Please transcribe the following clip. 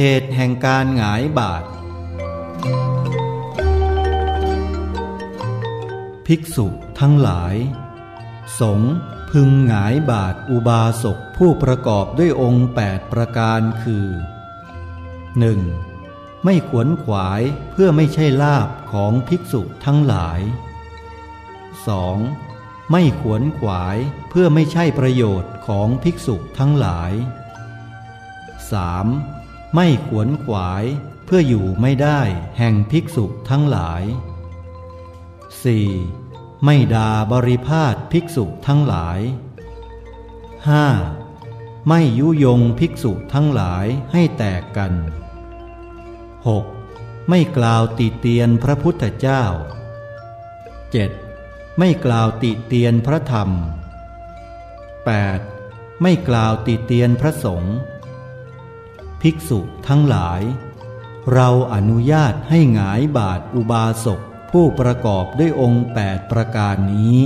เหตุแห่งการหงายบาท ภิกษุทั้งหลาย สงพึงหงายบาทอุบาสกผู้ประกอบด้วยองค์แปดประการคือ 1. ไม่ขวนขวายเพื่อไม่ใช่ลาบของภิกษุทั้งหลาย 2. ไม่ขวนขวายเพื่อไม่ใช่ประโยชน์ของภิกษุทั้งหลาย 3. ไม่ขวนขวายเพื่ออยู่ไม่ได้แห่งภิกษุทั้งหลาย 4. ไม่ด่าบริพาทภิกษุทั้งหลาย 5. ไม่ยุยงภิกษุทั้งหลายให้แตกกัน 6. ไม่กล่าวติเตียนพระพุทธเจ้า 7. ไม่กล่าวติเตียนพระธรรม 8. ไม่กล่าวติเตียนพระสงฆ์ ภิกษุทั้งหลาย เราอนุญาตให้หงายบาทอุบาสกผู้ประกอบด้วยองค์แปดประการนี้